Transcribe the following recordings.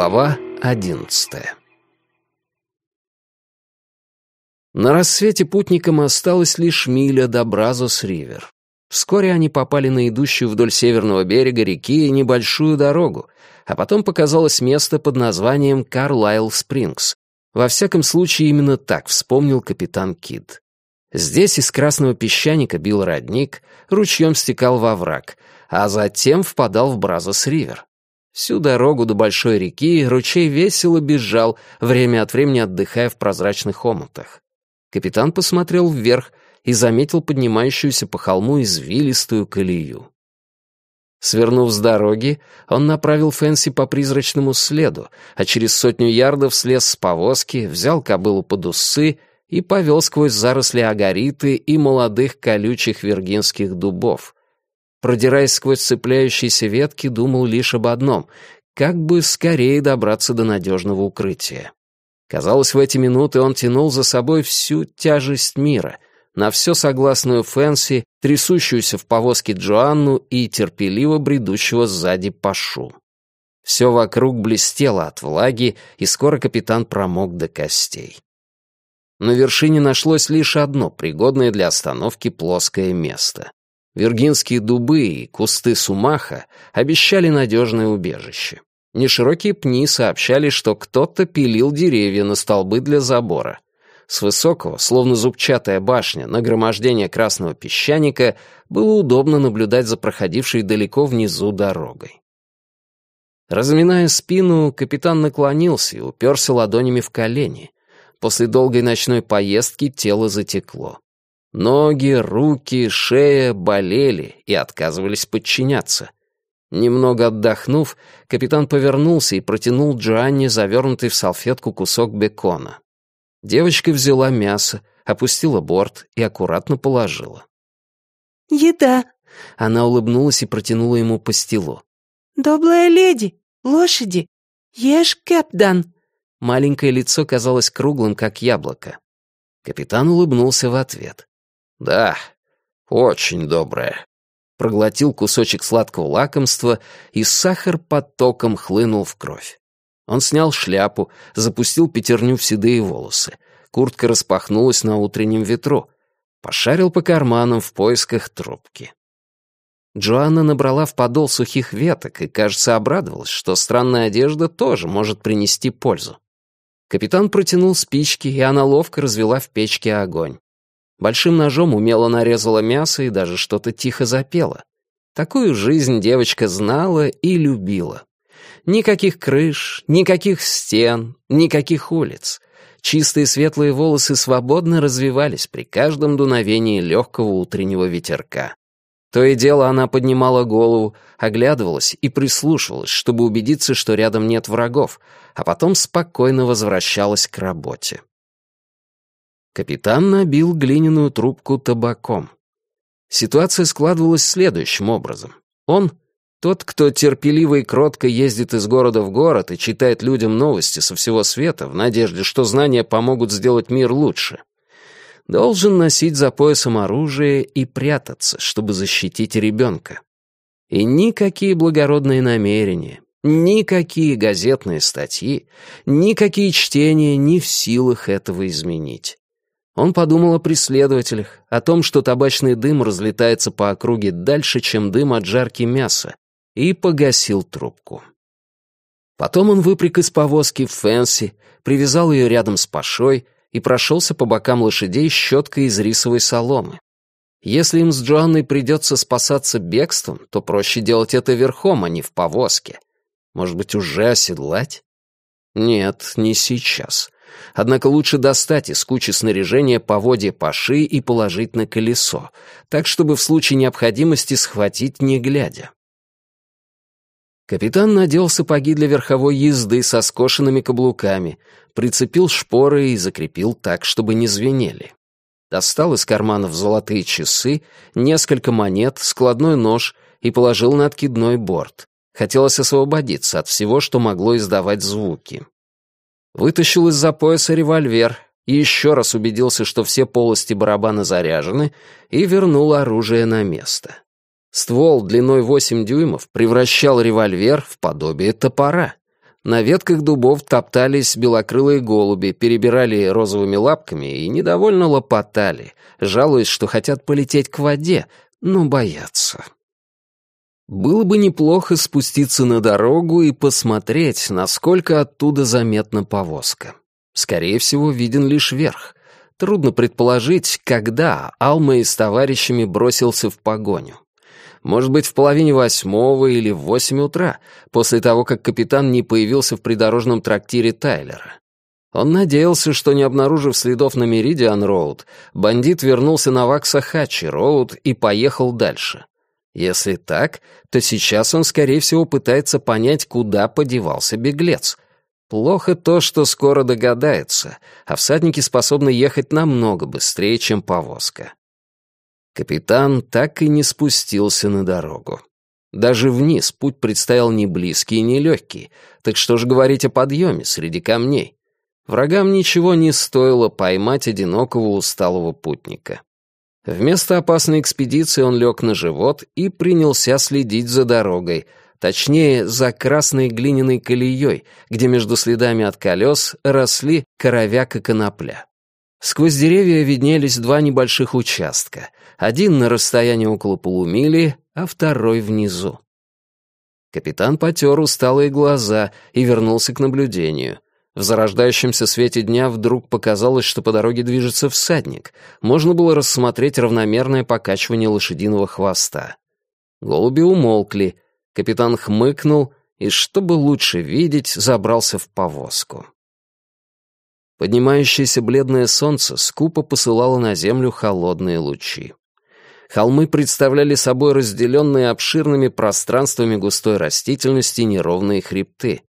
Глава одиннадцатая На рассвете путникам осталось лишь миля до Бразос-Ривер. Вскоре они попали на идущую вдоль северного берега реки небольшую дорогу, а потом показалось место под названием Карлайл Спрингс. Во всяком случае, именно так вспомнил капитан Кид. Здесь из красного песчаника бил родник, ручьем стекал во враг, а затем впадал в Бразос-Ривер. Всю дорогу до большой реки ручей весело бежал, время от времени отдыхая в прозрачных омутах. Капитан посмотрел вверх и заметил поднимающуюся по холму извилистую колею. Свернув с дороги, он направил Фэнси по призрачному следу, а через сотню ярдов слез с повозки, взял кобылу под усы и повел сквозь заросли агариты и молодых колючих виргинских дубов. Продираясь сквозь цепляющиеся ветки, думал лишь об одном — как бы скорее добраться до надежного укрытия. Казалось, в эти минуты он тянул за собой всю тяжесть мира, на все согласную Фэнси, трясущуюся в повозке Джоанну и терпеливо бредущего сзади Пашу. Все вокруг блестело от влаги, и скоро капитан промок до костей. На вершине нашлось лишь одно пригодное для остановки плоское место. Виргинские дубы и кусты сумаха обещали надежное убежище. Неширокие пни сообщали, что кто-то пилил деревья на столбы для забора. С высокого, словно зубчатая башня, нагромождение красного песчаника было удобно наблюдать за проходившей далеко внизу дорогой. Разминая спину, капитан наклонился и уперся ладонями в колени, После долгой ночной поездки тело затекло. Ноги, руки, шея болели и отказывались подчиняться. Немного отдохнув, капитан повернулся и протянул Джоанне завернутый в салфетку кусок бекона. Девочка взяла мясо, опустила борт и аккуратно положила. «Еда!» Она улыбнулась и протянула ему пастилу. «Доблая леди, лошади, ешь, Кэпдан!» Маленькое лицо казалось круглым, как яблоко. Капитан улыбнулся в ответ. «Да, очень доброе». Проглотил кусочек сладкого лакомства, и сахар потоком хлынул в кровь. Он снял шляпу, запустил пятерню в седые волосы. Куртка распахнулась на утреннем ветру. Пошарил по карманам в поисках трубки. Джоанна набрала в подол сухих веток и, кажется, обрадовалась, что странная одежда тоже может принести пользу. Капитан протянул спички, и она ловко развела в печке огонь. Большим ножом умело нарезала мясо и даже что-то тихо запела. Такую жизнь девочка знала и любила. Никаких крыш, никаких стен, никаких улиц. Чистые светлые волосы свободно развивались при каждом дуновении легкого утреннего ветерка. То и дело она поднимала голову, оглядывалась и прислушивалась, чтобы убедиться, что рядом нет врагов, а потом спокойно возвращалась к работе. Капитан набил глиняную трубку табаком. Ситуация складывалась следующим образом. Он, тот, кто терпеливо и кротко ездит из города в город и читает людям новости со всего света в надежде, что знания помогут сделать мир лучше — должен носить за поясом оружие и прятаться, чтобы защитить ребенка. И никакие благородные намерения, никакие газетные статьи, никакие чтения не в силах этого изменить. Он подумал о преследователях, о том, что табачный дым разлетается по округе дальше, чем дым от жарки мяса, и погасил трубку. Потом он выпряг из повозки Фэнси, привязал ее рядом с Пашой — и прошелся по бокам лошадей щеткой из рисовой соломы. Если им с Джоанной придется спасаться бегством, то проще делать это верхом, а не в повозке. Может быть, уже оседлать? Нет, не сейчас. Однако лучше достать из кучи снаряжения поводья паши и положить на колесо, так, чтобы в случае необходимости схватить не глядя. Капитан надел сапоги для верховой езды со скошенными каблуками, прицепил шпоры и закрепил так, чтобы не звенели. Достал из карманов золотые часы, несколько монет, складной нож и положил на откидной борт. Хотелось освободиться от всего, что могло издавать звуки. Вытащил из-за пояса револьвер и еще раз убедился, что все полости барабана заряжены, и вернул оружие на место. Ствол длиной 8 дюймов превращал револьвер в подобие топора. На ветках дубов топтались белокрылые голуби, перебирали розовыми лапками и недовольно лопотали, жалуясь, что хотят полететь к воде, но боятся. Было бы неплохо спуститься на дорогу и посмотреть, насколько оттуда заметна повозка. Скорее всего, виден лишь верх. Трудно предположить, когда Алмей с товарищами бросился в погоню. Может быть, в половине восьмого или в восемь утра, после того, как капитан не появился в придорожном трактире Тайлера. Он надеялся, что, не обнаружив следов на Меридиан Роуд, бандит вернулся на Ваксахачи Роуд и поехал дальше. Если так, то сейчас он, скорее всего, пытается понять, куда подевался беглец. Плохо то, что скоро догадается, а всадники способны ехать намного быстрее, чем повозка. Капитан так и не спустился на дорогу. Даже вниз путь предстоял не близкий и не легкий, так что же говорить о подъеме среди камней? Врагам ничего не стоило поймать одинокого усталого путника. Вместо опасной экспедиции он лег на живот и принялся следить за дорогой, точнее, за красной глиняной колеей, где между следами от колес росли коровяк и конопля. Сквозь деревья виднелись два небольших участка, один на расстоянии около полумили, а второй внизу. Капитан потер усталые глаза и вернулся к наблюдению. В зарождающемся свете дня вдруг показалось, что по дороге движется всадник. Можно было рассмотреть равномерное покачивание лошадиного хвоста. Голуби умолкли. Капитан хмыкнул и, чтобы лучше видеть, забрался в повозку. Поднимающееся бледное солнце скупо посылало на землю холодные лучи. Холмы представляли собой разделенные обширными пространствами густой растительности неровные хребты.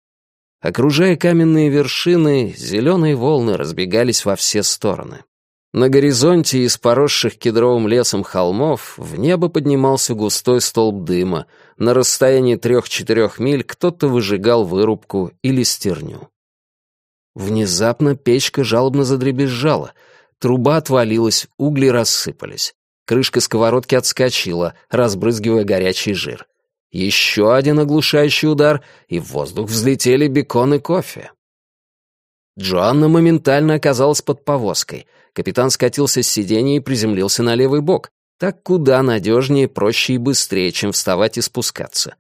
Окружая каменные вершины, зеленые волны разбегались во все стороны. На горизонте из поросших кедровым лесом холмов в небо поднимался густой столб дыма. На расстоянии трех-четырех миль кто-то выжигал вырубку или стерню. Внезапно печка жалобно задребезжала. Труба отвалилась, угли рассыпались. Крышка сковородки отскочила, разбрызгивая горячий жир. Еще один оглушающий удар, и в воздух взлетели бекон и кофе. Джоанна моментально оказалась под повозкой. Капитан скатился с сиденья и приземлился на левый бок. Так куда надежнее, проще и быстрее, чем вставать и спускаться.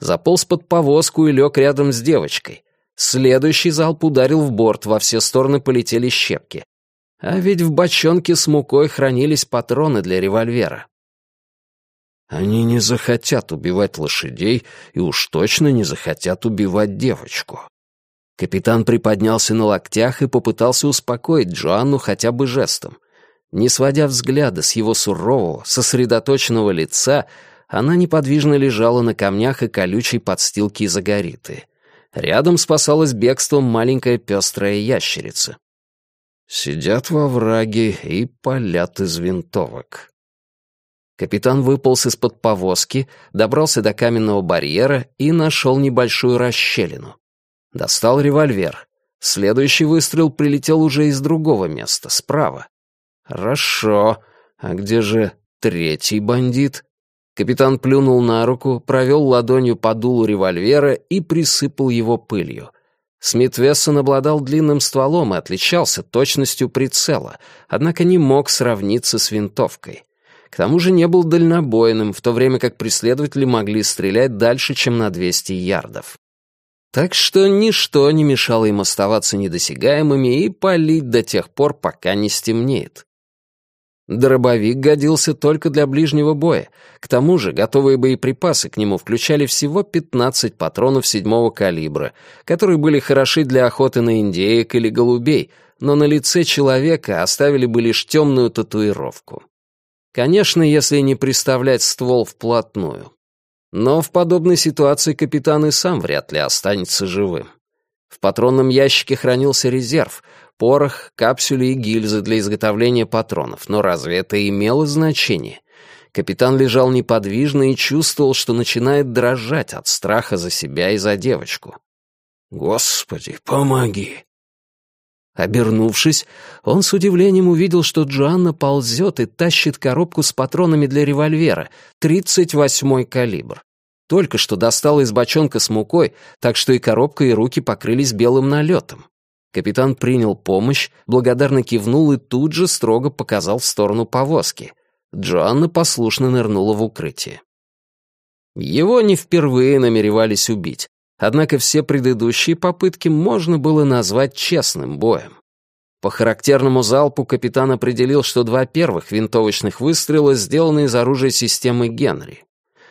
Заполз под повозку и лег рядом с девочкой. Следующий залп ударил в борт, во все стороны полетели щепки. А ведь в бочонке с мукой хранились патроны для револьвера. Они не захотят убивать лошадей и уж точно не захотят убивать девочку. Капитан приподнялся на локтях и попытался успокоить Джоанну хотя бы жестом. Не сводя взгляда с его сурового, сосредоточенного лица, она неподвижно лежала на камнях и колючей подстилке из агориты. Рядом спасалась бегством маленькая пестрая ящерица. Сидят во враге и палят из винтовок. Капитан выполз из-под повозки, добрался до каменного барьера и нашел небольшую расщелину. Достал револьвер. Следующий выстрел прилетел уже из другого места, справа. Хорошо. А где же третий бандит? Капитан плюнул на руку, провел ладонью по дулу револьвера и присыпал его пылью. Смит Вессон обладал длинным стволом и отличался точностью прицела, однако не мог сравниться с винтовкой. К тому же не был дальнобойным, в то время как преследователи могли стрелять дальше, чем на 200 ярдов. Так что ничто не мешало им оставаться недосягаемыми и палить до тех пор, пока не стемнеет. Дробовик годился только для ближнего боя. К тому же готовые боеприпасы к нему включали всего 15 патронов седьмого калибра, которые были хороши для охоты на индеек или голубей, но на лице человека оставили бы лишь темную татуировку. Конечно, если не приставлять ствол вплотную. Но в подобной ситуации капитан и сам вряд ли останется живым. В патронном ящике хранился резерв, порох, капсюли и гильзы для изготовления патронов, но разве это имело значение? Капитан лежал неподвижно и чувствовал, что начинает дрожать от страха за себя и за девочку. «Господи, помоги!» Обернувшись, он с удивлением увидел, что Джоанна ползет и тащит коробку с патронами для револьвера, 38-й калибр. Только что достала из бочонка с мукой, так что и коробка, и руки покрылись белым налетом. Капитан принял помощь, благодарно кивнул и тут же строго показал в сторону повозки. Джоанна послушно нырнула в укрытие. Его не впервые намеревались убить, однако все предыдущие попытки можно было назвать честным боем. По характерному залпу капитан определил, что два первых винтовочных выстрела сделаны из оружия системы Генри.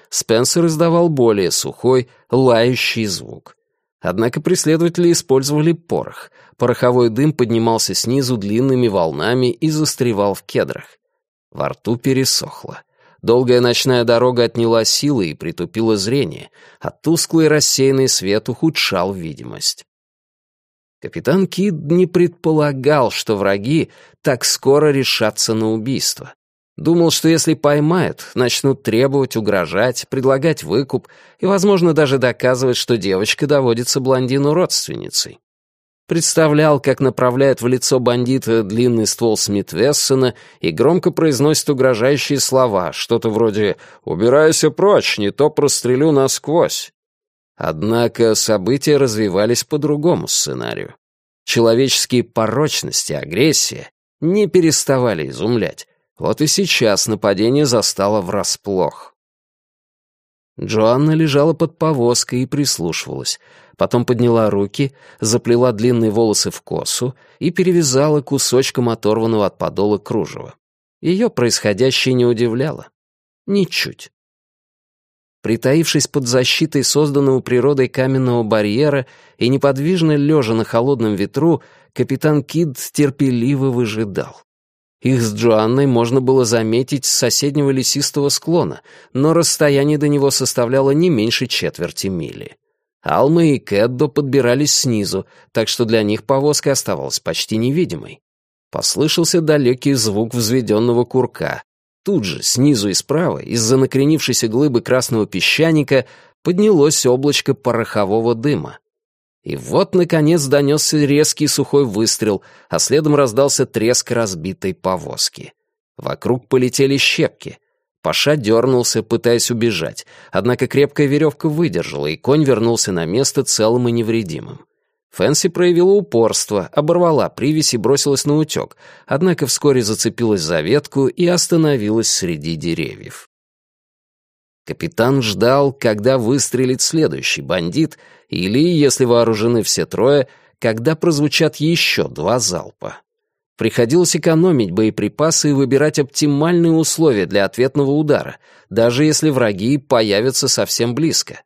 Спенсер издавал более сухой, лающий звук. Однако преследователи использовали порох. Пороховой дым поднимался снизу длинными волнами и застревал в кедрах. Во рту пересохло. Долгая ночная дорога отняла силы и притупила зрение, а тусклый рассеянный свет ухудшал видимость. Капитан Кид не предполагал, что враги так скоро решатся на убийство. Думал, что если поймают, начнут требовать, угрожать, предлагать выкуп и, возможно, даже доказывать, что девочка доводится блондину родственницей. Представлял, как направляет в лицо бандита длинный ствол Смит Вессона и громко произносит угрожающие слова, что-то вроде «Убирайся прочь, не то прострелю насквозь». Однако события развивались по другому сценарию. Человеческие порочности, агрессия не переставали изумлять. Вот и сейчас нападение застало врасплох. Джоанна лежала под повозкой и прислушивалась. Потом подняла руки, заплела длинные волосы в косу и перевязала кусочком оторванного от подола кружева. Ее происходящее не удивляло. Ничуть. Притаившись под защитой созданного природой каменного барьера и неподвижно лежа на холодном ветру, капитан Кид терпеливо выжидал. Их с Джоанной можно было заметить с соседнего лесистого склона, но расстояние до него составляло не меньше четверти мили. Алма и Кэддо подбирались снизу, так что для них повозка оставалась почти невидимой. Послышался далекий звук взведенного курка. Тут же, снизу и справа, из-за накренившейся глыбы красного песчаника, поднялось облачко порохового дыма. И вот, наконец, донесся резкий сухой выстрел, а следом раздался треск разбитой повозки. Вокруг полетели щепки. Паша дернулся, пытаясь убежать, однако крепкая веревка выдержала, и конь вернулся на место целым и невредимым. Фэнси проявила упорство, оборвала привязь и бросилась на утек, однако вскоре зацепилась за ветку и остановилась среди деревьев. Капитан ждал, когда выстрелит следующий бандит, или, если вооружены все трое, когда прозвучат еще два залпа. Приходилось экономить боеприпасы и выбирать оптимальные условия для ответного удара, даже если враги появятся совсем близко.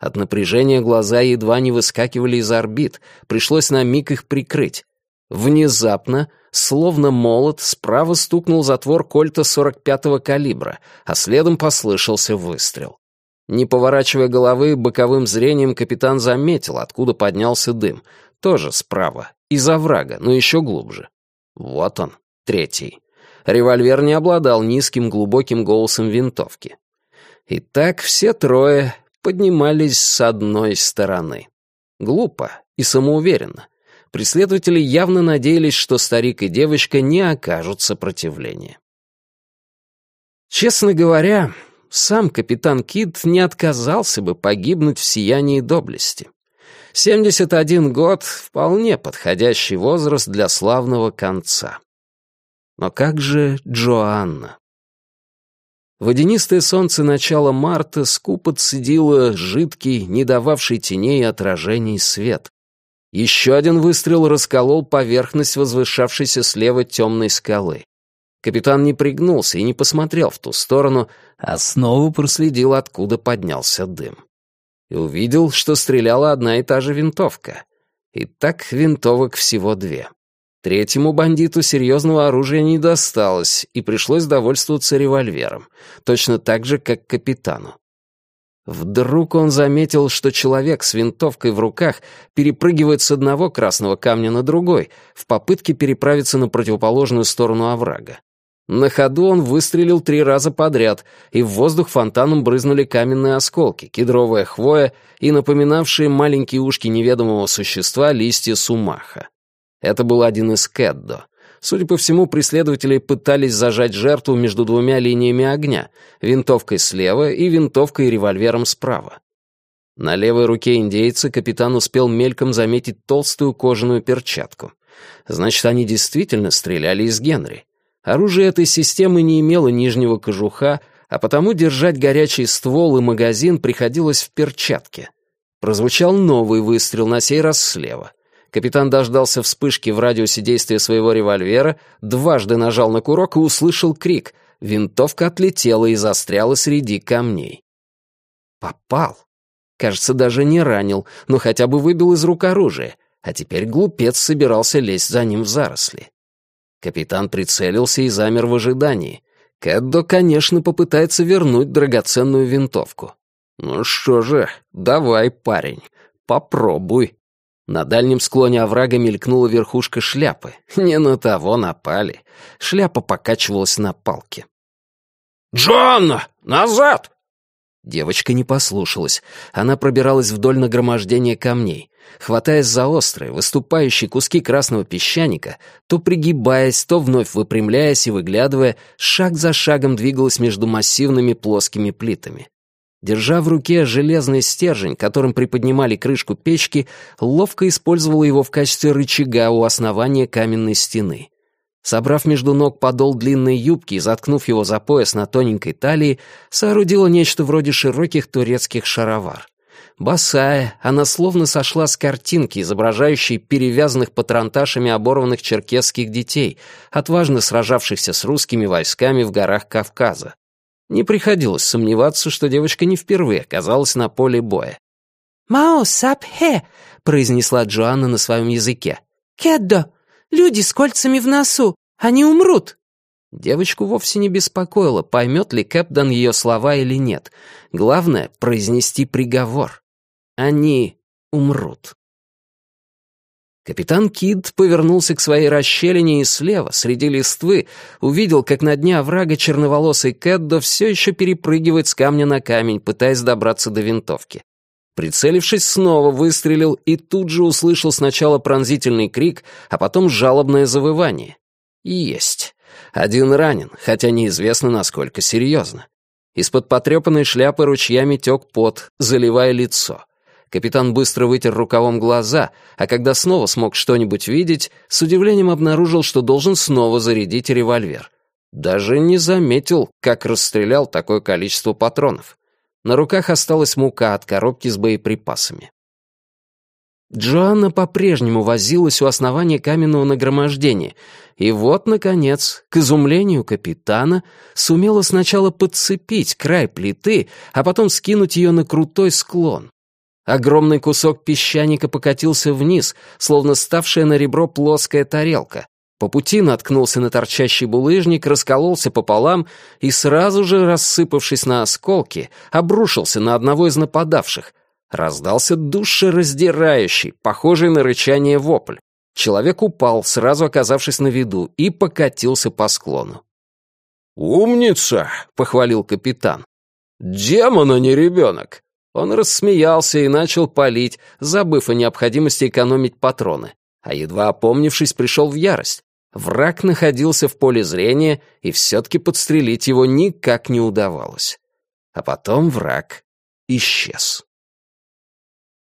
От напряжения глаза едва не выскакивали из орбит, пришлось на миг их прикрыть. Внезапно, словно молот, справа стукнул затвор кольта 45-го калибра, а следом послышался выстрел. Не поворачивая головы, боковым зрением капитан заметил, откуда поднялся дым. Тоже справа, из оврага, но еще глубже. Вот он, третий. Револьвер не обладал низким глубоким голосом винтовки. Итак, все трое поднимались с одной стороны. Глупо и самоуверенно. Преследователи явно надеялись, что старик и девочка не окажут сопротивления. Честно говоря, сам капитан Кид не отказался бы погибнуть в сиянии доблести. 71 год — вполне подходящий возраст для славного конца. Но как же Джоанна? Водянистое солнце начала марта скупо цедило жидкий, не дававший теней и отражений свет. Еще один выстрел расколол поверхность возвышавшейся слева темной скалы. Капитан не пригнулся и не посмотрел в ту сторону, а снова проследил, откуда поднялся дым. И увидел, что стреляла одна и та же винтовка. И так винтовок всего две. Третьему бандиту серьезного оружия не досталось, и пришлось довольствоваться револьвером, точно так же, как капитану. Вдруг он заметил, что человек с винтовкой в руках перепрыгивает с одного красного камня на другой в попытке переправиться на противоположную сторону оврага. На ходу он выстрелил три раза подряд, и в воздух фонтаном брызнули каменные осколки, кедровая хвоя и напоминавшие маленькие ушки неведомого существа листья сумаха. Это был один из кэддо. Судя по всему, преследователи пытались зажать жертву между двумя линиями огня — винтовкой слева и винтовкой и револьвером справа. На левой руке индейца капитан успел мельком заметить толстую кожаную перчатку. Значит, они действительно стреляли из Генри. Оружие этой системы не имело нижнего кожуха, а потому держать горячий ствол и магазин приходилось в перчатке. Прозвучал новый выстрел, на сей раз слева. Капитан дождался вспышки в радиусе действия своего револьвера, дважды нажал на курок и услышал крик. Винтовка отлетела и застряла среди камней. Попал. Кажется, даже не ранил, но хотя бы выбил из рук оружие, а теперь глупец собирался лезть за ним в заросли. Капитан прицелился и замер в ожидании. Кэддо, конечно, попытается вернуть драгоценную винтовку. Ну что же, давай, парень, попробуй. На дальнем склоне оврага мелькнула верхушка шляпы. Не на того напали. Шляпа покачивалась на палке. «Джоанна! Назад!» Девочка не послушалась. Она пробиралась вдоль нагромождения камней, хватаясь за острые, выступающие куски красного песчаника, то пригибаясь, то вновь выпрямляясь и выглядывая, шаг за шагом двигалась между массивными плоскими плитами. Держа в руке железный стержень, которым приподнимали крышку печки, ловко использовала его в качестве рычага у основания каменной стены. Собрав между ног подол длинной юбки и заткнув его за пояс на тоненькой талии, соорудила нечто вроде широких турецких шаровар. Босая, она словно сошла с картинки, изображающей перевязанных патронташами оборванных черкесских детей, отважно сражавшихся с русскими войсками в горах Кавказа. Не приходилось сомневаться, что девочка не впервые оказалась на поле боя. «Мао сапхе», — произнесла Джоанна на своем языке. «Кеддо, люди с кольцами в носу, они умрут». Девочку вовсе не беспокоило, поймет ли Кэпдан ее слова или нет. Главное — произнести приговор. Они умрут. Капитан Кид повернулся к своей расщелине и слева, среди листвы, увидел, как на дне оврага черноволосый Кэддо все еще перепрыгивает с камня на камень, пытаясь добраться до винтовки. Прицелившись, снова выстрелил и тут же услышал сначала пронзительный крик, а потом жалобное завывание. Есть. Один ранен, хотя неизвестно, насколько серьезно. Из-под потрепанной шляпы ручьями тек пот, заливая лицо. Капитан быстро вытер рукавом глаза, а когда снова смог что-нибудь видеть, с удивлением обнаружил, что должен снова зарядить револьвер. Даже не заметил, как расстрелял такое количество патронов. На руках осталась мука от коробки с боеприпасами. Джоанна по-прежнему возилась у основания каменного нагромождения, и вот, наконец, к изумлению капитана, сумела сначала подцепить край плиты, а потом скинуть ее на крутой склон. Огромный кусок песчаника покатился вниз, словно ставшая на ребро плоская тарелка. По пути наткнулся на торчащий булыжник, раскололся пополам и сразу же, рассыпавшись на осколки, обрушился на одного из нападавших. Раздался душераздирающий, похожий на рычание вопль. Человек упал, сразу оказавшись на виду, и покатился по склону. «Умница!» — похвалил капитан. «Демон, а не ребенок! Он рассмеялся и начал палить, забыв о необходимости экономить патроны. А едва опомнившись, пришел в ярость. Враг находился в поле зрения, и все-таки подстрелить его никак не удавалось. А потом враг исчез.